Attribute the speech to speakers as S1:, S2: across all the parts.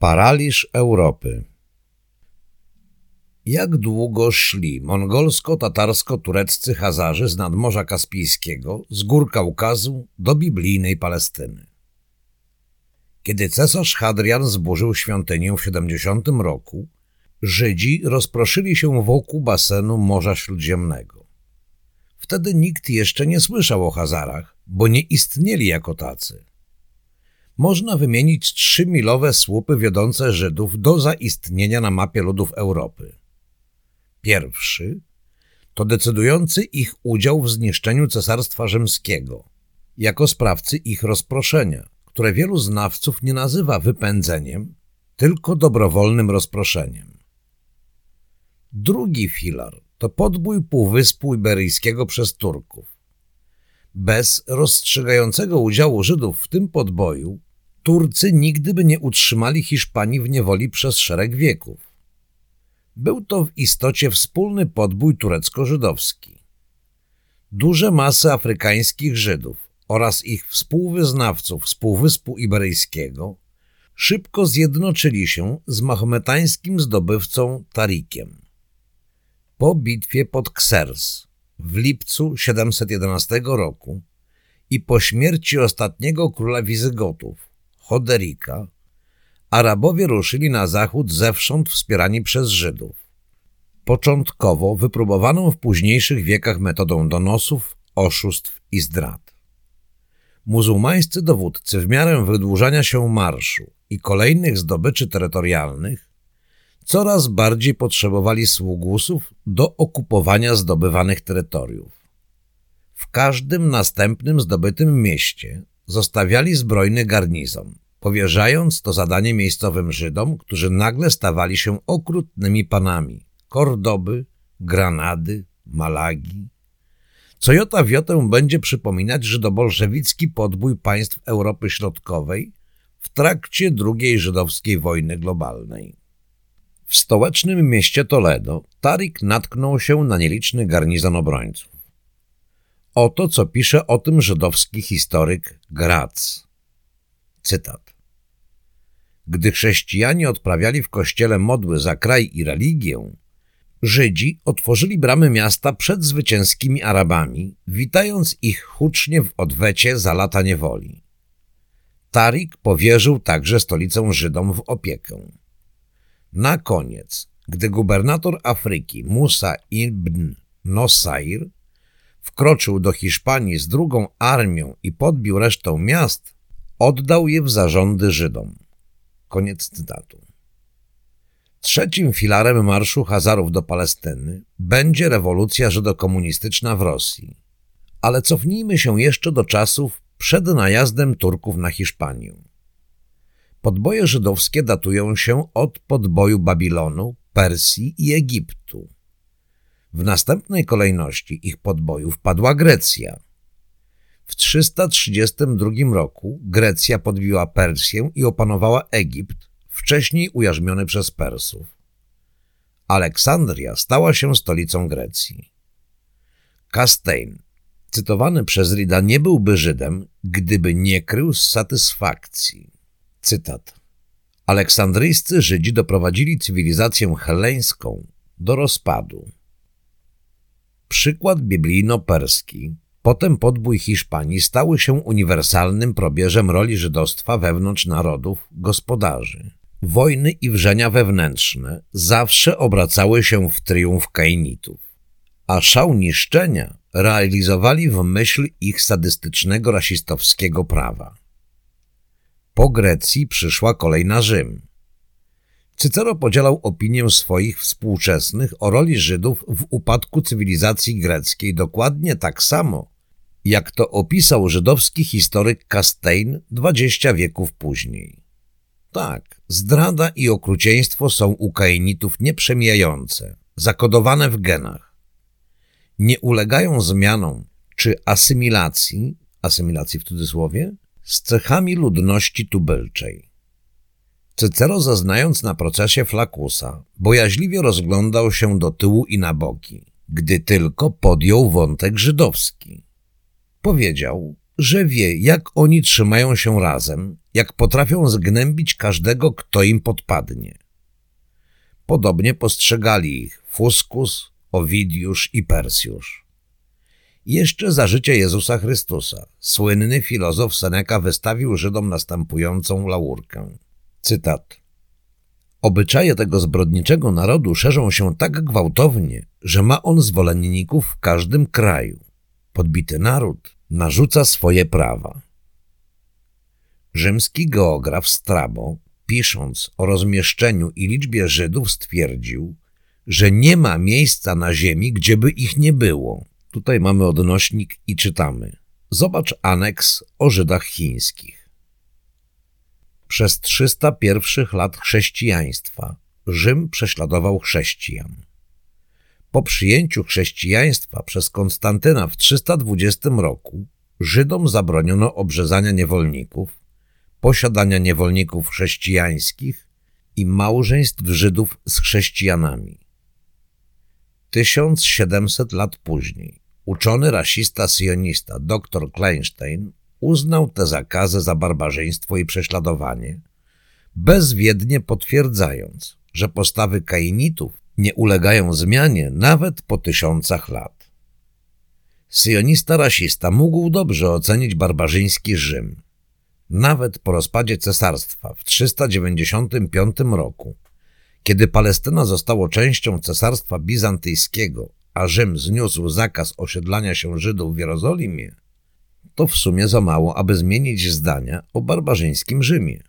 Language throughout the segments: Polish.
S1: Paraliż Europy Jak długo szli mongolsko-tatarsko-tureccy Hazarzy z nadmorza Kaspijskiego, z gór Kaukazu do biblijnej Palestyny? Kiedy cesarz Hadrian zburzył świątynię w 70 roku, Żydzi rozproszyli się wokół basenu Morza Śródziemnego. Wtedy nikt jeszcze nie słyszał o Hazarach, bo nie istnieli jako tacy można wymienić trzy milowe słupy wiodące Żydów do zaistnienia na mapie ludów Europy. Pierwszy to decydujący ich udział w zniszczeniu Cesarstwa Rzymskiego, jako sprawcy ich rozproszenia, które wielu znawców nie nazywa wypędzeniem, tylko dobrowolnym rozproszeniem. Drugi filar to podbój Półwyspu Iberyjskiego przez Turków. Bez rozstrzygającego udziału Żydów w tym podboju Turcy nigdy by nie utrzymali Hiszpanii w niewoli przez szereg wieków. Był to w istocie wspólny podbój turecko-żydowski. Duże masy afrykańskich Żydów oraz ich współwyznawców z Półwyspu Iberyjskiego szybko zjednoczyli się z mahometańskim zdobywcą Tarikiem. Po bitwie pod Ksers w lipcu 711 roku i po śmierci ostatniego króla Wizygotów Choderika, Arabowie ruszyli na zachód zewsząd wspierani przez Żydów. Początkowo wypróbowaną w późniejszych wiekach metodą donosów, oszustw i zdrad. Muzułmańscy dowódcy w miarę wydłużania się marszu i kolejnych zdobyczy terytorialnych coraz bardziej potrzebowali sługusów do okupowania zdobywanych terytoriów. W każdym następnym zdobytym mieście zostawiali zbrojny garnizon, powierzając to zadanie miejscowym Żydom, którzy nagle stawali się okrutnymi panami Kordoby, Granady, Malagi. Co jota wiotę będzie przypominać żydobolszewicki podbój państw Europy Środkowej w trakcie II żydowskiej wojny globalnej. W stołecznym mieście Toledo Tarik natknął się na nieliczny garnizon obrońców. Oto co pisze o tym żydowski historyk Graz. Cytat. Gdy chrześcijanie odprawiali w kościele modły za kraj i religię, Żydzi otworzyli bramy miasta przed zwycięskimi Arabami, witając ich hucznie w odwecie za lata niewoli. Tarik powierzył także stolicę Żydom w opiekę. Na koniec, gdy gubernator Afryki Musa ibn Nosair wkroczył do Hiszpanii z drugą armią i podbił resztę miast, oddał je w zarządy Żydom. Koniec cytatu. Trzecim filarem marszu Hazarów do Palestyny będzie rewolucja żydokomunistyczna w Rosji. Ale cofnijmy się jeszcze do czasów przed najazdem Turków na Hiszpanię. Podboje żydowskie datują się od podboju Babilonu, Persji i Egiptu. W następnej kolejności ich podbojów padła Grecja. W 332 roku Grecja podbiła Persję i opanowała Egipt, wcześniej ujarzmiony przez Persów. Aleksandria stała się stolicą Grecji. Kastein, cytowany przez Rida, nie byłby Żydem, gdyby nie krył z satysfakcji. Cytat. Aleksandryjscy Żydzi doprowadzili cywilizację heleńską do rozpadu. Przykład biblijno-perski, potem podbój Hiszpanii stały się uniwersalnym probierzem roli żydostwa wewnątrz narodów, gospodarzy. Wojny i wrzenia wewnętrzne zawsze obracały się w triumf kainitów, a szał niszczenia realizowali w myśl ich sadystycznego rasistowskiego prawa. Po Grecji przyszła kolej na Rzym – Cycero podzielał opinię swoich współczesnych o roli Żydów w upadku cywilizacji greckiej dokładnie tak samo, jak to opisał żydowski historyk Kastein dwadzieścia wieków później. Tak, zdrada i okrucieństwo są u kainitów nieprzemijające, zakodowane w genach. Nie ulegają zmianom czy asymilacji, asymilacji w cudzysłowie, z cechami ludności tubylczej. Cycero zaznając na procesie Flakusa, bojaźliwie rozglądał się do tyłu i na boki, gdy tylko podjął wątek żydowski. Powiedział, że wie, jak oni trzymają się razem jak potrafią zgnębić każdego, kto im podpadnie. Podobnie postrzegali ich Fuskus, Owidiusz i Persjusz. Jeszcze za życia Jezusa Chrystusa słynny filozof Seneca wystawił Żydom następującą laurkę. Cytat. Obyczaje tego zbrodniczego narodu szerzą się tak gwałtownie, że ma on zwolenników w każdym kraju. Podbity naród narzuca swoje prawa. Rzymski geograf Strabo, pisząc o rozmieszczeniu i liczbie Żydów, stwierdził, że nie ma miejsca na ziemi, gdzieby ich nie było. Tutaj mamy odnośnik i czytamy. Zobacz aneks o Żydach chińskich. Przez 300 pierwszych lat chrześcijaństwa Rzym prześladował chrześcijan. Po przyjęciu chrześcijaństwa przez Konstantyna w 320 roku Żydom zabroniono obrzezania niewolników, posiadania niewolników chrześcijańskich i małżeństw Żydów z chrześcijanami. 1700 lat później uczony rasista sionista dr Kleinstein uznał te zakazy za barbarzyństwo i prześladowanie, bezwiednie potwierdzając, że postawy kainitów nie ulegają zmianie nawet po tysiącach lat. Sionista rasista mógł dobrze ocenić barbarzyński Rzym. Nawet po rozpadzie cesarstwa w 395 roku, kiedy Palestyna została częścią cesarstwa bizantyjskiego, a Rzym zniósł zakaz osiedlania się Żydów w Jerozolimie, to w sumie za mało, aby zmienić zdania o barbarzyńskim Rzymie.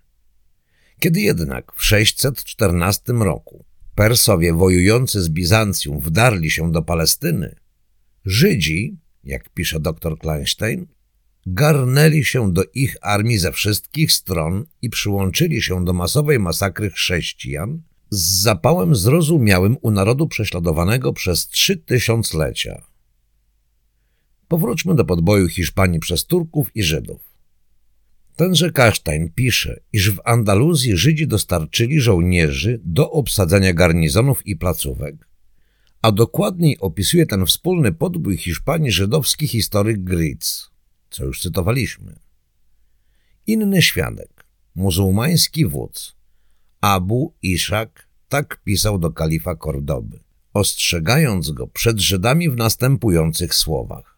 S1: Kiedy jednak w 614 roku Persowie wojujący z Bizancjum wdarli się do Palestyny, Żydzi, jak pisze dr Kleinstein, garnęli się do ich armii ze wszystkich stron i przyłączyli się do masowej masakry chrześcijan z zapałem zrozumiałym u narodu prześladowanego przez trzy tysiąclecia. Powróćmy do podboju Hiszpanii przez Turków i Żydów. Tenże Kasztań pisze, iż w Andaluzji Żydzi dostarczyli żołnierzy do obsadzenia garnizonów i placówek, a dokładniej opisuje ten wspólny podbój Hiszpanii żydowski historyk Gritz, co już cytowaliśmy. Inny świadek, muzułmański wódz, Abu Ishak, tak pisał do kalifa Kordoby, ostrzegając go przed Żydami w następujących słowach.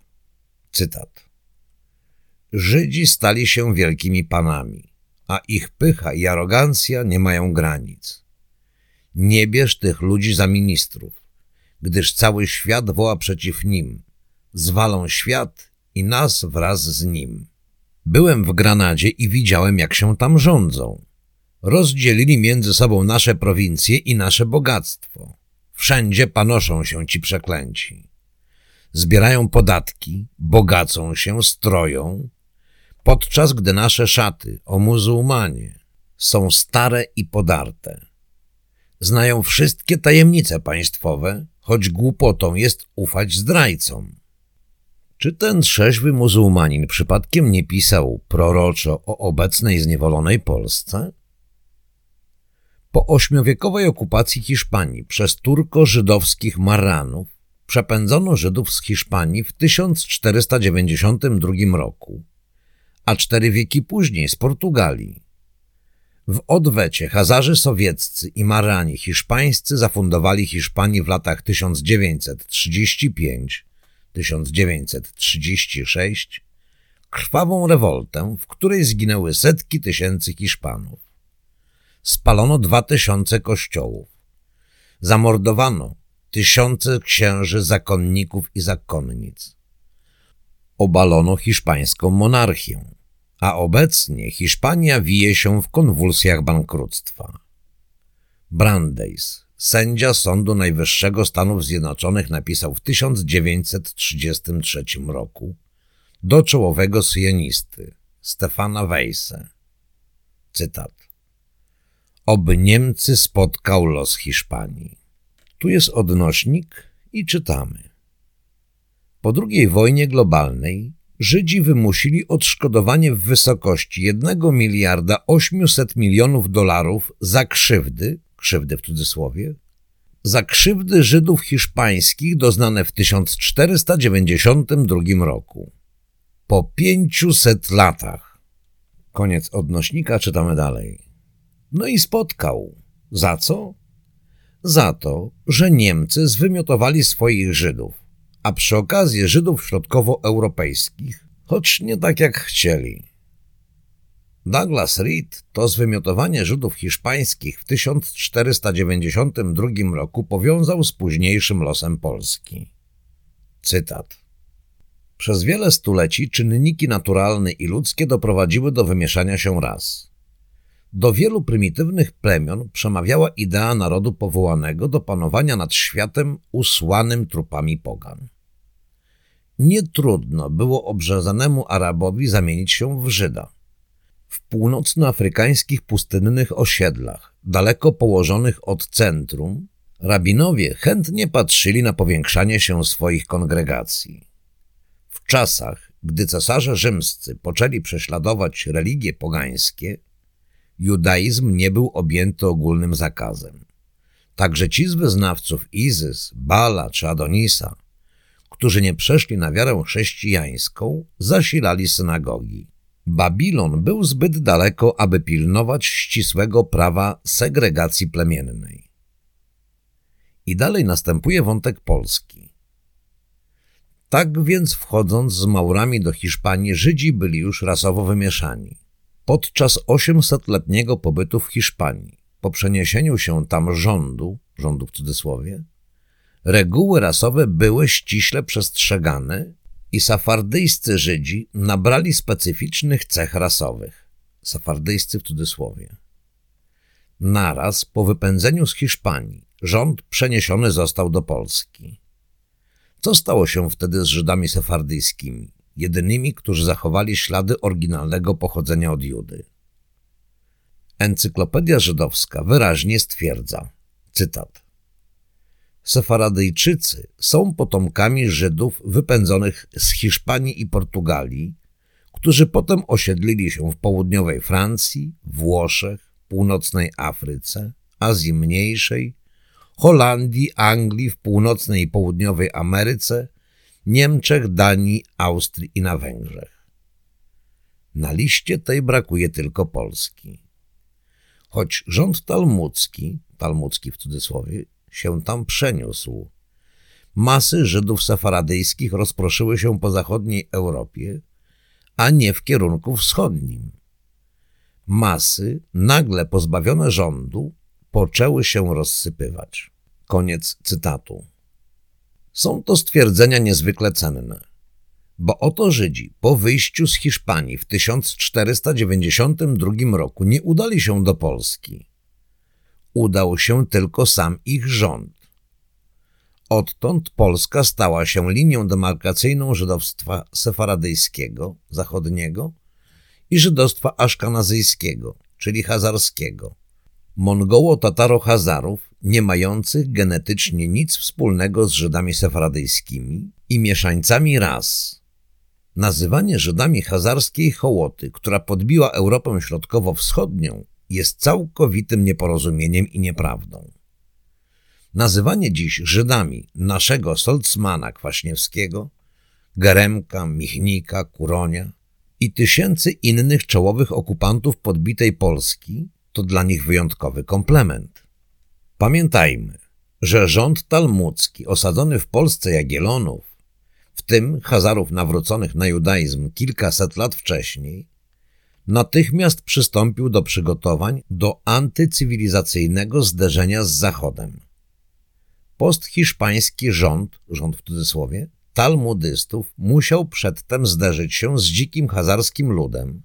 S1: Cytat. Żydzi stali się wielkimi panami, a ich pycha i arogancja nie mają granic. Nie bierz tych ludzi za ministrów, gdyż cały świat woła przeciw nim. Zwalą świat i nas wraz z nim. Byłem w Granadzie i widziałem, jak się tam rządzą. Rozdzielili między sobą nasze prowincje i nasze bogactwo. Wszędzie panoszą się ci przeklęci. Zbierają podatki, bogacą się, stroją, podczas gdy nasze szaty, o muzułmanie, są stare i podarte. Znają wszystkie tajemnice państwowe, choć głupotą jest ufać zdrajcom. Czy ten trzeźwy muzułmanin przypadkiem nie pisał proroczo o obecnej zniewolonej Polsce? Po ośmiowiekowej okupacji Hiszpanii przez turko-żydowskich Maranów przepędzono Żydów z Hiszpanii w 1492 roku a cztery wieki później z Portugalii. W odwecie Hazarzy sowieccy i Marani hiszpańscy zafundowali Hiszpanii w latach 1935-1936 krwawą rewoltę, w której zginęły setki tysięcy Hiszpanów. Spalono dwa tysiące kościołów. Zamordowano tysiące księży, zakonników i zakonnic obalono hiszpańską monarchię, a obecnie Hiszpania wije się w konwulsjach bankructwa. Brandeis, sędzia Sądu Najwyższego Stanów Zjednoczonych napisał w 1933 roku do czołowego syjonisty Stefana Weisse. Cytat. Oby Niemcy spotkał los Hiszpanii. Tu jest odnośnik i czytamy. Po II wojnie globalnej Żydzi wymusili odszkodowanie w wysokości 1 miliarda 800 milionów dolarów za krzywdy, krzywdy w cudzysłowie, za krzywdy Żydów hiszpańskich doznane w 1492 roku. Po 500 latach. Koniec odnośnika, czytamy dalej. No i spotkał. Za co? Za to, że Niemcy zwymiotowali swoich Żydów, a przy okazji Żydów środkowoeuropejskich, choć nie tak jak chcieli. Douglas Reed to zwymiotowanie Żydów hiszpańskich w 1492 roku powiązał z późniejszym losem Polski. Cytat. Przez wiele stuleci czynniki naturalne i ludzkie doprowadziły do wymieszania się ras. Do wielu prymitywnych plemion przemawiała idea narodu powołanego do panowania nad światem usłanym trupami pogan. Nie trudno było obrzezanemu Arabowi zamienić się w Żyda. W północnoafrykańskich pustynnych osiedlach, daleko położonych od centrum, rabinowie chętnie patrzyli na powiększanie się swoich kongregacji. W czasach, gdy cesarze rzymscy poczęli prześladować religie pogańskie, judaizm nie był objęty ogólnym zakazem. Także ci z wyznawców Izys, Bala czy Adonisa, którzy nie przeszli na wiarę chrześcijańską, zasilali synagogi. Babilon był zbyt daleko, aby pilnować ścisłego prawa segregacji plemiennej. I dalej następuje wątek polski. Tak więc wchodząc z Maurami do Hiszpanii, Żydzi byli już rasowo wymieszani. Podczas 800-letniego pobytu w Hiszpanii, po przeniesieniu się tam rządu, rządu w cudzysłowie, reguły rasowe były ściśle przestrzegane i safardyjscy Żydzi nabrali specyficznych cech rasowych. Safardyjscy w cudzysłowie. Naraz po wypędzeniu z Hiszpanii rząd przeniesiony został do Polski. Co stało się wtedy z Żydami sefardyjskimi, jedynymi, którzy zachowali ślady oryginalnego pochodzenia od Judy? Encyklopedia Żydowska wyraźnie stwierdza, cytat, Sefaradyjczycy są potomkami Żydów wypędzonych z Hiszpanii i Portugalii, którzy potem osiedlili się w południowej Francji, Włoszech, północnej Afryce, Azji Mniejszej, Holandii, Anglii, w północnej i południowej Ameryce, Niemczech, Danii, Austrii i na Węgrzech. Na liście tej brakuje tylko Polski. Choć rząd talmudzki, talmudzki w cudzysłowie, się tam przeniósł. Masy Żydów sefaradyjskich rozproszyły się po zachodniej Europie, a nie w kierunku wschodnim. Masy, nagle pozbawione rządu, poczęły się rozsypywać. Koniec cytatu. Są to stwierdzenia niezwykle cenne, bo oto Żydzi po wyjściu z Hiszpanii w 1492 roku nie udali się do Polski. Udał się tylko sam ich rząd. Odtąd Polska stała się linią demarkacyjną żydowstwa sefaradyjskiego, zachodniego i żydostwa aszkanazyjskiego, czyli hazarskiego, Mongoło-Tataro-Hazarów, nie mających genetycznie nic wspólnego z Żydami sefaradyjskimi i mieszańcami ras. Nazywanie Żydami hazarskiej hołoty, która podbiła Europę Środkowo-Wschodnią, jest całkowitym nieporozumieniem i nieprawdą. Nazywanie dziś Żydami naszego Solcmana Kwaśniewskiego, Geremka, Michnika, Kuronia i tysięcy innych czołowych okupantów podbitej Polski to dla nich wyjątkowy komplement. Pamiętajmy, że rząd talmudzki osadzony w Polsce Jagielonów, w tym Hazarów nawróconych na judaizm kilkaset lat wcześniej, natychmiast przystąpił do przygotowań do antycywilizacyjnego zderzenia z Zachodem. Posthiszpański rząd, rząd w cudzysłowie, talmudystów musiał przedtem zderzyć się z dzikim hazarskim ludem,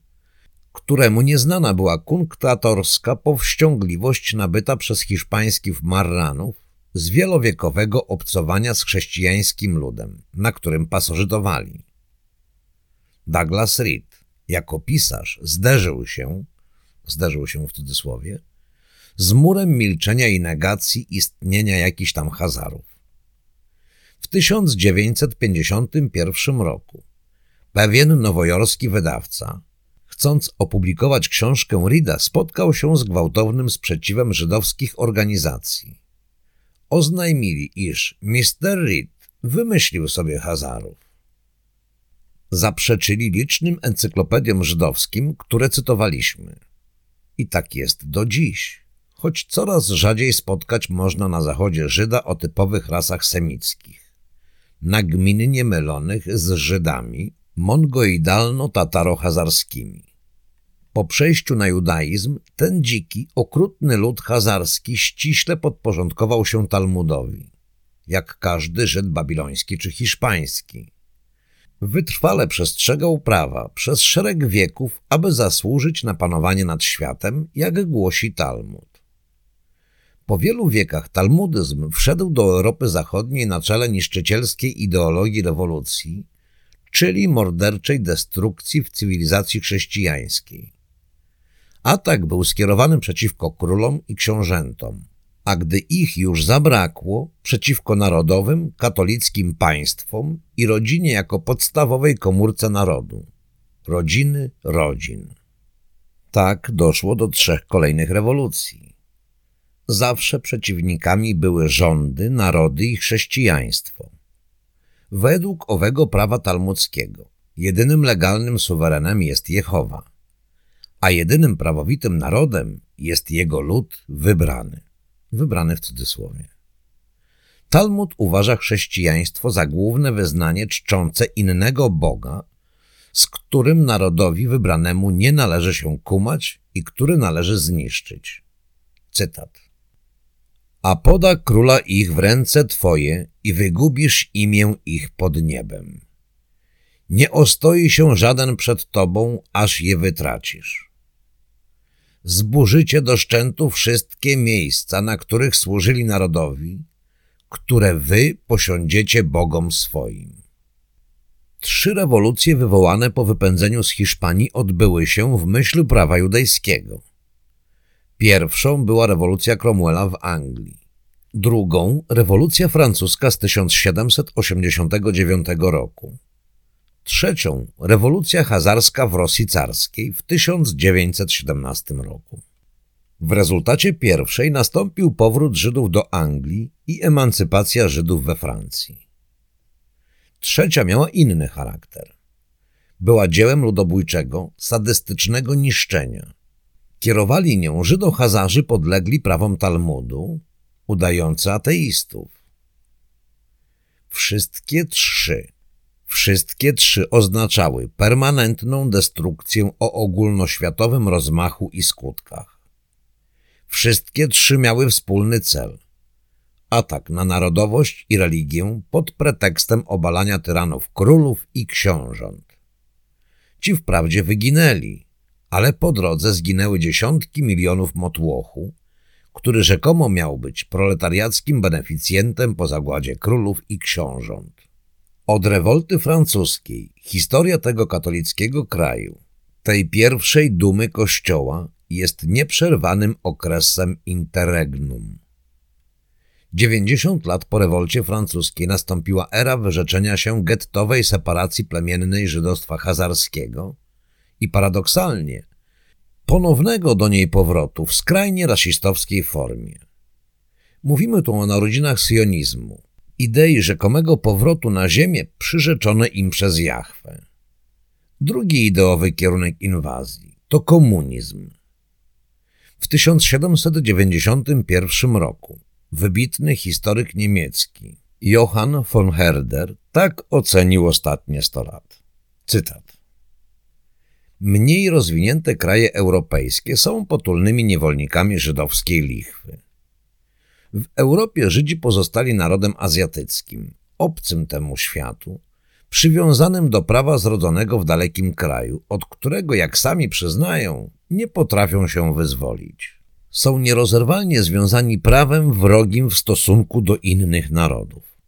S1: któremu nieznana była kunktatorska powściągliwość nabyta przez hiszpańskich marranów z wielowiekowego obcowania z chrześcijańskim ludem, na którym pasożytowali. Douglas Reed jako pisarz zderzył się, zderzył się w cudzysłowie, z murem milczenia i negacji istnienia jakichś tam Hazarów. W 1951 roku pewien nowojorski wydawca chcąc opublikować książkę Rida, spotkał się z gwałtownym sprzeciwem żydowskich organizacji. Oznajmili, iż Mr. Reed wymyślił sobie Hazarów. Zaprzeczyli licznym encyklopediom żydowskim, które cytowaliśmy. I tak jest do dziś, choć coraz rzadziej spotkać można na zachodzie Żyda o typowych rasach semickich, nagminnie mylonych z Żydami mongoidalno-tataro-hazarskimi. Po przejściu na judaizm ten dziki, okrutny lud hazarski ściśle podporządkował się Talmudowi, jak każdy Żyd babiloński czy hiszpański. Wytrwale przestrzegał prawa przez szereg wieków, aby zasłużyć na panowanie nad światem, jak głosi Talmud. Po wielu wiekach talmudyzm wszedł do Europy Zachodniej na czele niszczycielskiej ideologii rewolucji, czyli morderczej destrukcji w cywilizacji chrześcijańskiej. Atak był skierowany przeciwko królom i książętom, a gdy ich już zabrakło, przeciwko narodowym, katolickim państwom i rodzinie jako podstawowej komórce narodu. Rodziny, rodzin. Tak doszło do trzech kolejnych rewolucji. Zawsze przeciwnikami były rządy, narody i chrześcijaństwo. Według owego prawa talmudzkiego jedynym legalnym suwerenem jest Jehowa – a jedynym prawowitym narodem jest jego lud wybrany. Wybrany w cudzysłowie. Talmud uważa chrześcijaństwo za główne wyznanie czczące innego Boga, z którym narodowi wybranemu nie należy się kumać i który należy zniszczyć. Cytat. A poda króla ich w ręce Twoje i wygubisz imię ich pod niebem. Nie ostoi się żaden przed Tobą, aż je wytracisz zburzycie do szczętu wszystkie miejsca, na których służyli narodowi, które wy posiądziecie bogom swoim. Trzy rewolucje wywołane po wypędzeniu z Hiszpanii odbyły się w myśl prawa judejskiego. Pierwszą była rewolucja Cromwella w Anglii. Drugą rewolucja francuska z 1789 roku trzecią rewolucja hazarska w Rosji carskiej w 1917 roku. W rezultacie pierwszej nastąpił powrót Żydów do Anglii i emancypacja Żydów we Francji. Trzecia miała inny charakter. Była dziełem ludobójczego, sadystycznego niszczenia. Kierowali nią Żydo-Hazarzy podlegli prawom Talmudu, udający ateistów. Wszystkie trzy Wszystkie trzy oznaczały permanentną destrukcję o ogólnoświatowym rozmachu i skutkach. Wszystkie trzy miały wspólny cel – atak na narodowość i religię pod pretekstem obalania tyranów królów i książąt. Ci wprawdzie wyginęli, ale po drodze zginęły dziesiątki milionów motłochu, który rzekomo miał być proletariackim beneficjentem po zagładzie królów i książąt. Od rewolty francuskiej historia tego katolickiego kraju, tej pierwszej dumy Kościoła, jest nieprzerwanym okresem interregnum. 90 lat po rewolcie francuskiej nastąpiła era wyrzeczenia się gettowej separacji plemiennej żydostwa hazarskiego i paradoksalnie ponownego do niej powrotu w skrajnie rasistowskiej formie. Mówimy tu o narodzinach sionizmu, idei rzekomego powrotu na ziemię przyrzeczone im przez Jahwe. Drugi ideowy kierunek inwazji to komunizm. W 1791 roku wybitny historyk niemiecki Johann von Herder tak ocenił ostatnie 100 lat. Cytat. Mniej rozwinięte kraje europejskie są potulnymi niewolnikami żydowskiej lichwy. W Europie Żydzi pozostali narodem azjatyckim, obcym temu światu, przywiązanym do prawa zrodzonego w dalekim kraju, od którego, jak sami przyznają, nie potrafią się wyzwolić. Są nierozerwalnie związani prawem wrogim w stosunku do innych narodów.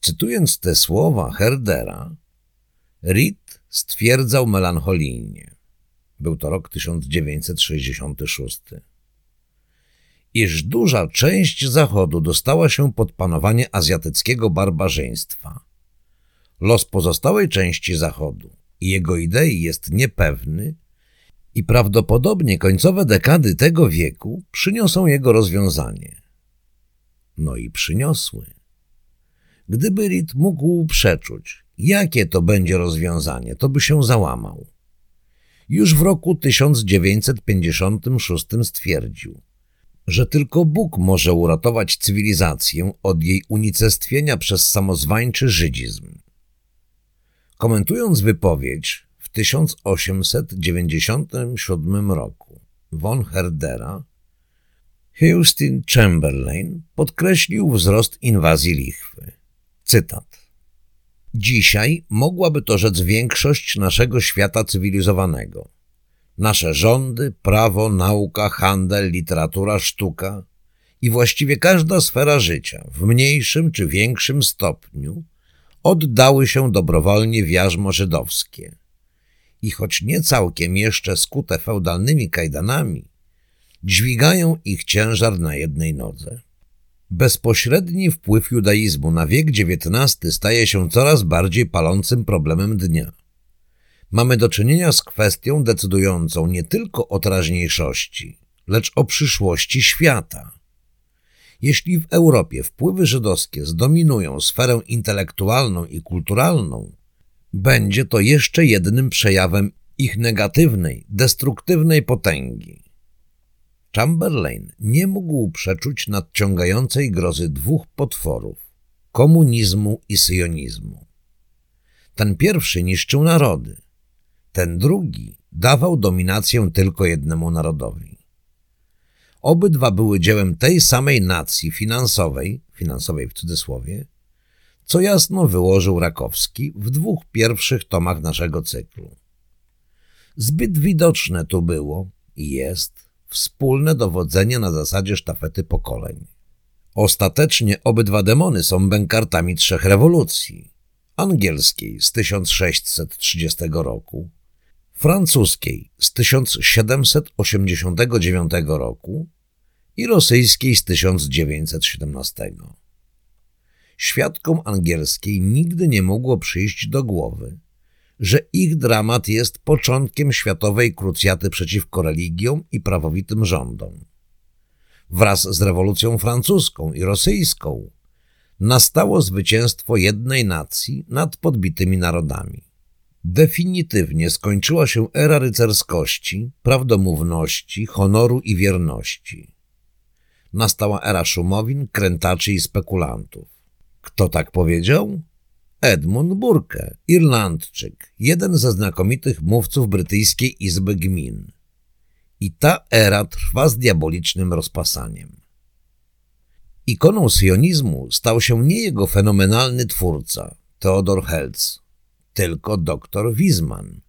S1: Cytując te słowa Herdera, Reed stwierdzał melancholijnie. Był to rok 1966 iż duża część Zachodu dostała się pod panowanie azjatyckiego barbarzyństwa. Los pozostałej części Zachodu i jego idei jest niepewny i prawdopodobnie końcowe dekady tego wieku przyniosą jego rozwiązanie. No i przyniosły. Gdyby Reed mógł przeczuć, Jakie to będzie rozwiązanie, to by się załamał. Już w roku 1956 stwierdził, że tylko Bóg może uratować cywilizację od jej unicestwienia przez samozwańczy żydizm. Komentując wypowiedź w 1897 roku von Herdera, Houston Chamberlain podkreślił wzrost inwazji lichwy. Cytat. Dzisiaj mogłaby to rzec większość naszego świata cywilizowanego. Nasze rządy, prawo, nauka, handel, literatura, sztuka i właściwie każda sfera życia, w mniejszym czy większym stopniu, oddały się dobrowolnie w jarzmo żydowskie. I choć nie całkiem jeszcze skute feudalnymi kajdanami, dźwigają ich ciężar na jednej nodze. Bezpośredni wpływ judaizmu na wiek XIX staje się coraz bardziej palącym problemem dnia. Mamy do czynienia z kwestią decydującą nie tylko o teraźniejszości, lecz o przyszłości świata. Jeśli w Europie wpływy żydowskie zdominują sferę intelektualną i kulturalną, będzie to jeszcze jednym przejawem ich negatywnej, destruktywnej potęgi. Chamberlain nie mógł przeczuć nadciągającej grozy dwóch potworów komunizmu i syjonizmu. Ten pierwszy niszczył narody, ten drugi dawał dominację tylko jednemu narodowi. Obydwa były dziełem tej samej nacji finansowej, finansowej w cudzysłowie, co jasno wyłożył Rakowski w dwóch pierwszych tomach naszego cyklu. Zbyt widoczne tu było i jest wspólne dowodzenie na zasadzie sztafety pokoleń. Ostatecznie obydwa demony są bękartami trzech rewolucji. Angielskiej z 1630 roku, francuskiej z 1789 roku i rosyjskiej z 1917. Świadkom angielskiej nigdy nie mogło przyjść do głowy, że ich dramat jest początkiem światowej krucjaty przeciwko religiom i prawowitym rządom. Wraz z rewolucją francuską i rosyjską nastało zwycięstwo jednej nacji nad podbitymi narodami. Definitywnie skończyła się era rycerskości, prawdomówności, honoru i wierności. Nastała era szumowin, krętaczy i spekulantów. Kto tak powiedział? Edmund Burke, Irlandczyk, jeden ze znakomitych mówców brytyjskiej Izby Gmin. I ta era trwa z diabolicznym rozpasaniem. Ikoną sionizmu stał się nie jego fenomenalny twórca, Theodor Helz, tylko dr Wiesmann.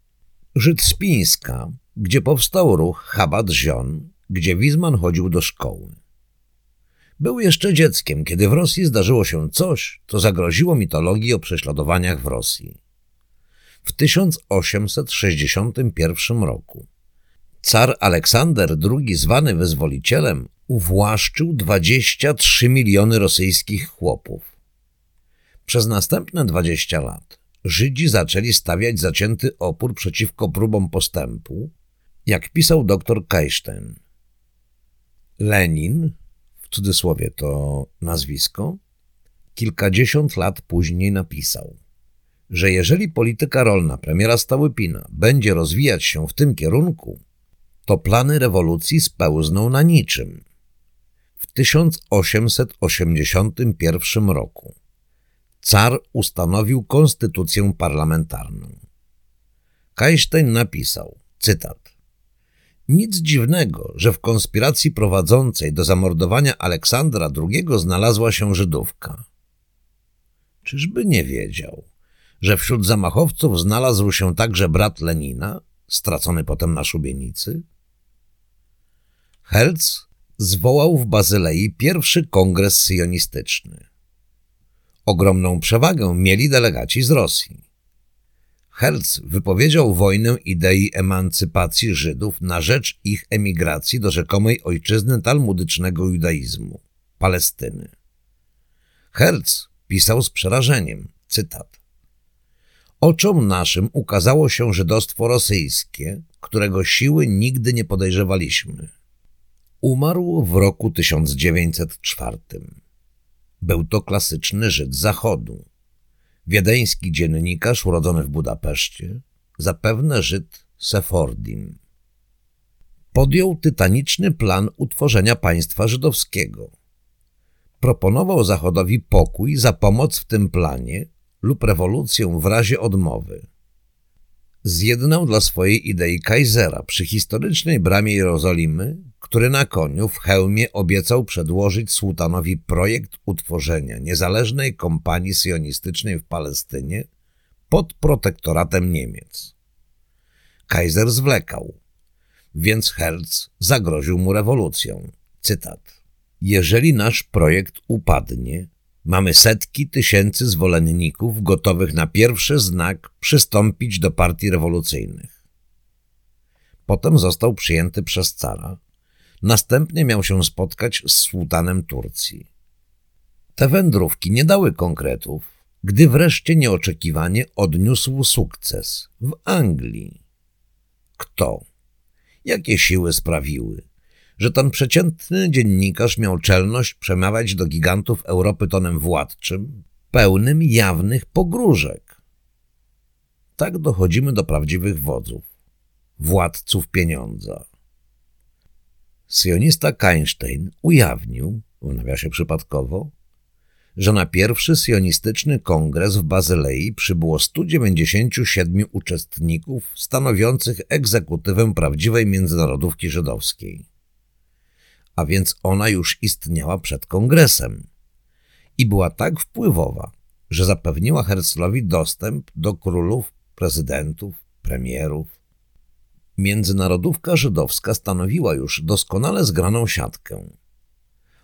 S1: Żyd z Pińska, gdzie powstał ruch Chabad Zion, gdzie Wiesmann chodził do szkoły. Był jeszcze dzieckiem, kiedy w Rosji zdarzyło się coś, co zagroziło mitologii o prześladowaniach w Rosji. W 1861 roku car Aleksander II, zwany wyzwolicielem, uwłaszczył 23 miliony rosyjskich chłopów. Przez następne 20 lat Żydzi zaczęli stawiać zacięty opór przeciwko próbom postępu, jak pisał dr Kajszten. Lenin w cudzysłowie to nazwisko, kilkadziesiąt lat później napisał, że jeżeli polityka rolna premiera Stałypina będzie rozwijać się w tym kierunku, to plany rewolucji spełzną na niczym. W 1881 roku car ustanowił konstytucję parlamentarną. Kajsztejn napisał, cytat, nic dziwnego, że w konspiracji prowadzącej do zamordowania Aleksandra II znalazła się Żydówka. Czyżby nie wiedział, że wśród zamachowców znalazł się także brat Lenina, stracony potem na szubienicy? Herz zwołał w Bazylei pierwszy kongres syjonistyczny. Ogromną przewagę mieli delegaci z Rosji. Herz wypowiedział wojnę idei emancypacji Żydów na rzecz ich emigracji do rzekomej ojczyzny talmudycznego judaizmu – Palestyny. Herz pisał z przerażeniem, cytat. Oczom naszym ukazało się żydostwo rosyjskie, którego siły nigdy nie podejrzewaliśmy. Umarł w roku 1904. Był to klasyczny Żyd Zachodu, wiedeński dziennikarz urodzony w Budapeszcie, zapewne Żyd Sefordin. Podjął tytaniczny plan utworzenia państwa żydowskiego. Proponował Zachodowi pokój za pomoc w tym planie lub rewolucję w razie odmowy. Zjednał dla swojej idei Kaisera przy historycznej bramie Jerozolimy, który na koniu w hełmie obiecał przedłożyć sułtanowi projekt utworzenia niezależnej kompanii sionistycznej w Palestynie pod protektoratem Niemiec. Kaiser zwlekał, więc Herz zagroził mu rewolucją. Cytat. Jeżeli nasz projekt upadnie, mamy setki tysięcy zwolenników gotowych na pierwszy znak przystąpić do partii rewolucyjnych. Potem został przyjęty przez cara, Następnie miał się spotkać z sułtanem Turcji. Te wędrówki nie dały konkretów, gdy wreszcie nieoczekiwanie odniósł sukces w Anglii. Kto? Jakie siły sprawiły, że ten przeciętny dziennikarz miał czelność przemawiać do gigantów Europy tonem władczym, pełnym jawnych pogróżek? Tak dochodzimy do prawdziwych wodzów, władców pieniądza. Sionista Kainstein ujawnił, w nawiasie przypadkowo, że na pierwszy sionistyczny kongres w Bazylei przybyło 197 uczestników stanowiących egzekutywę prawdziwej międzynarodówki żydowskiej. A więc ona już istniała przed kongresem i była tak wpływowa, że zapewniła Herzlowi dostęp do królów, prezydentów, premierów, Międzynarodówka żydowska stanowiła już doskonale zgraną siatkę.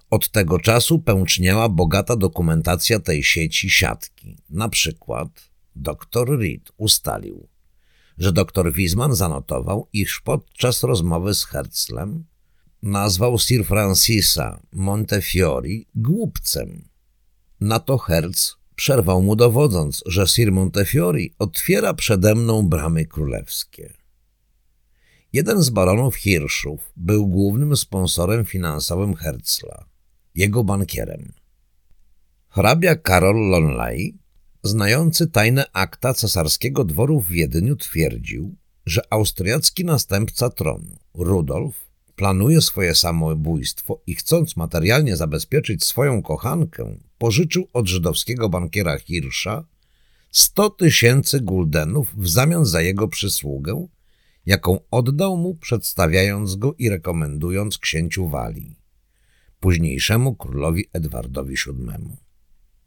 S1: Od tego czasu pęczniała bogata dokumentacja tej sieci siatki. Na przykład dr Reed ustalił, że dr Wiesman zanotował, iż podczas rozmowy z Herzlem nazwał Sir Francisa Montefiore głupcem. Na to Herz przerwał mu dowodząc, że Sir Montefiore otwiera przede mną bramy królewskie. Jeden z baronów Hirschów był głównym sponsorem finansowym Herzla, jego bankierem. Hrabia Karol Lonley, znający tajne akta cesarskiego dworu w Wiedniu, twierdził, że austriacki następca tronu, Rudolf, planuje swoje samobójstwo i chcąc materialnie zabezpieczyć swoją kochankę, pożyczył od żydowskiego bankiera Hirscha 100 tysięcy guldenów w zamian za jego przysługę jaką oddał mu, przedstawiając go i rekomendując księciu Walii, późniejszemu królowi Edwardowi VII.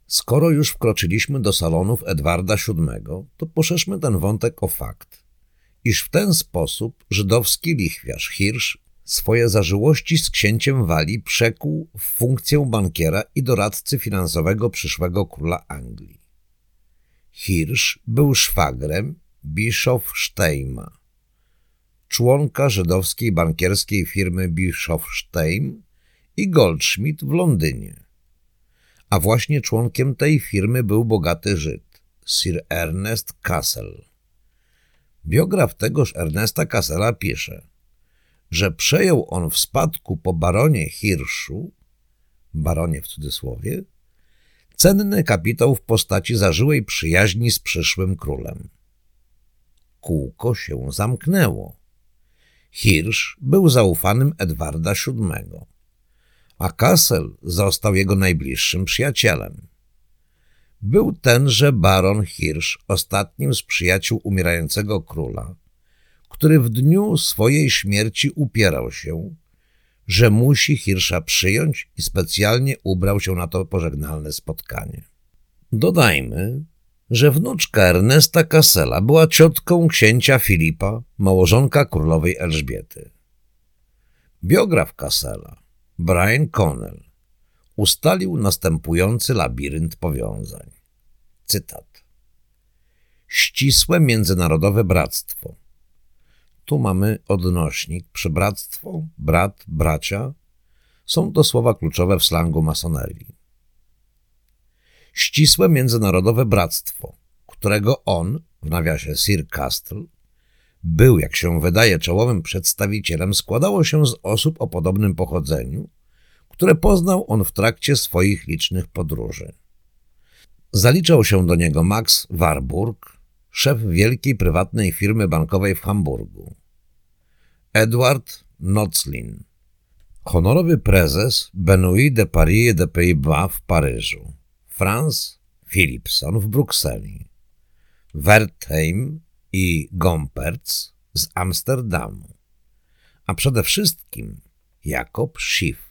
S1: Skoro już wkroczyliśmy do salonów Edwarda VII, to poszerzmy ten wątek o fakt, iż w ten sposób żydowski lichwiarz Hirsch swoje zażyłości z księciem Walii przekuł w funkcję bankiera i doradcy finansowego przyszłego króla Anglii. Hirsch był szwagrem Bischof Steima, członka żydowskiej bankierskiej firmy Bischofstein i Goldschmidt w Londynie. A właśnie członkiem tej firmy był bogaty Żyd, Sir Ernest Cassel. Biograf tegoż Ernesta Cassela pisze, że przejął on w spadku po baronie Hirszu, baronie w cudzysłowie, cenny kapitał w postaci zażyłej przyjaźni z przyszłym królem. Kółko się zamknęło. Hirsch był zaufanym Edwarda VII, a Kassel został jego najbliższym przyjacielem. Był tenże baron Hirsch ostatnim z przyjaciół umierającego króla, który w dniu swojej śmierci upierał się, że musi Hirsza przyjąć i specjalnie ubrał się na to pożegnalne spotkanie. Dodajmy, że wnuczka Ernesta Cassela była ciotką księcia Filipa, małżonka królowej Elżbiety. Biograf Cassela, Brian Connell, ustalił następujący labirynt powiązań. Cytat. Ścisłe międzynarodowe bractwo. Tu mamy odnośnik przybractwo, brat, bracia. Są to słowa kluczowe w slangu masonerii ścisłe międzynarodowe bractwo, którego on, w nawiasie Sir Castle, był, jak się wydaje, czołowym przedstawicielem, składało się z osób o podobnym pochodzeniu, które poznał on w trakcie swoich licznych podróży. Zaliczał się do niego Max Warburg, szef wielkiej prywatnej firmy bankowej w Hamburgu. Edward Noclin, honorowy prezes Benoît de Paris de Pays-Bas w Paryżu. Franz Philipson w Brukseli. Wertheim i Gompertz z Amsterdamu. A przede wszystkim Jakob Schiff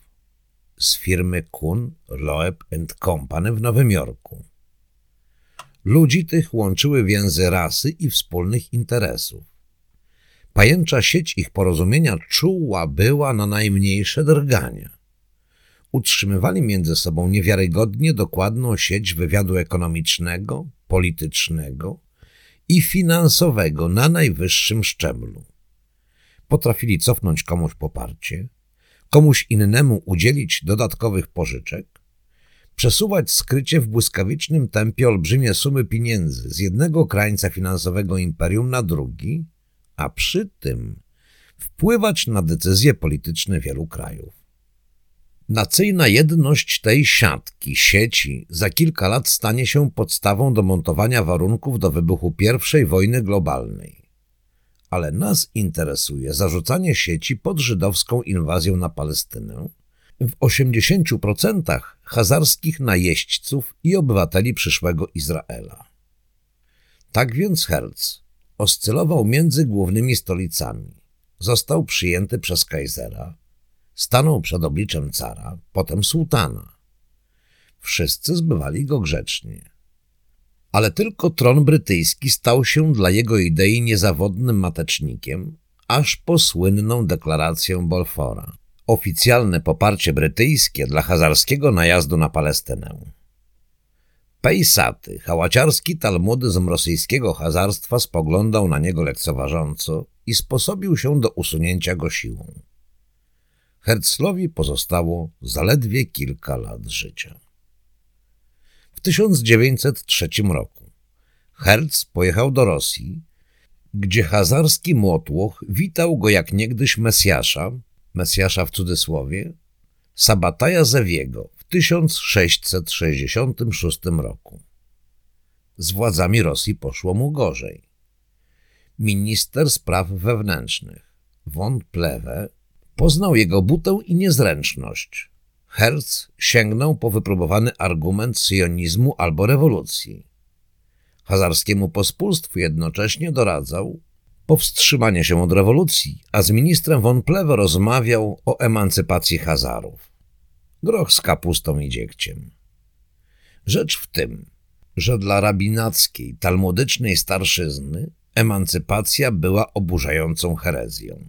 S1: z firmy Kuhn, Loeb Company w Nowym Jorku. Ludzi tych łączyły więzy rasy i wspólnych interesów. Pajęcza sieć ich porozumienia czuła była na najmniejsze drgania. Utrzymywali między sobą niewiarygodnie dokładną sieć wywiadu ekonomicznego, politycznego i finansowego na najwyższym szczeblu. Potrafili cofnąć komuś poparcie, komuś innemu udzielić dodatkowych pożyczek, przesuwać skrycie w błyskawicznym tempie olbrzymie sumy pieniędzy z jednego krańca finansowego imperium na drugi, a przy tym wpływać na decyzje polityczne wielu krajów. Nacyjna jedność tej siatki, sieci za kilka lat stanie się podstawą do montowania warunków do wybuchu I wojny globalnej. Ale nas interesuje zarzucanie sieci pod żydowską inwazją na Palestynę w 80% hazarskich najeźdźców i obywateli przyszłego Izraela. Tak więc Herz oscylował między głównymi stolicami. Został przyjęty przez Kaisera, stanął przed obliczem cara, potem sułtana. Wszyscy zbywali go grzecznie. Ale tylko tron brytyjski stał się dla jego idei niezawodnym matecznikiem, aż po słynną deklarację Balfora. Oficjalne poparcie brytyjskie dla hazarskiego najazdu na Palestynę. Pejsaty, hałaciarski talmudyzm rosyjskiego hazarstwa spoglądał na niego lekceważąco i sposobił się do usunięcia go siłą. Herzlowi pozostało zaledwie kilka lat życia. W 1903 roku Herz pojechał do Rosji, gdzie hazarski młotłoch witał go jak niegdyś Mesjasza, Mesjasza w cudzysłowie, Sabataja Zewiego w 1666 roku. Z władzami Rosji poszło mu gorzej. Minister spraw wewnętrznych von Plewe Poznał jego butę i niezręczność. Herz sięgnął po wypróbowany argument sionizmu albo rewolucji. Hazarskiemu pospólstwu jednocześnie doradzał powstrzymanie się od rewolucji, a z ministrem von Plewe rozmawiał o emancypacji Hazarów. Groch z kapustą i dziegciem. Rzecz w tym, że dla rabinackiej, talmudycznej starszyzny emancypacja była oburzającą herezją.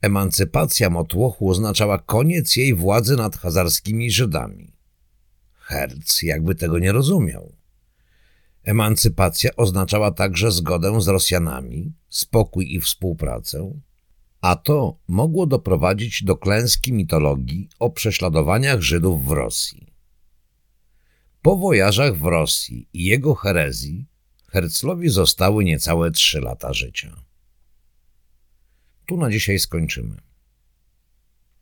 S1: Emancypacja Motłochu oznaczała koniec jej władzy nad hazarskimi Żydami. Herz jakby tego nie rozumiał. Emancypacja oznaczała także zgodę z Rosjanami, spokój i współpracę, a to mogło doprowadzić do klęski mitologii o prześladowaniach Żydów w Rosji. Po wojażach w Rosji i jego herezji Herzlowi zostały niecałe trzy lata życia. Tu na dzisiaj skończymy.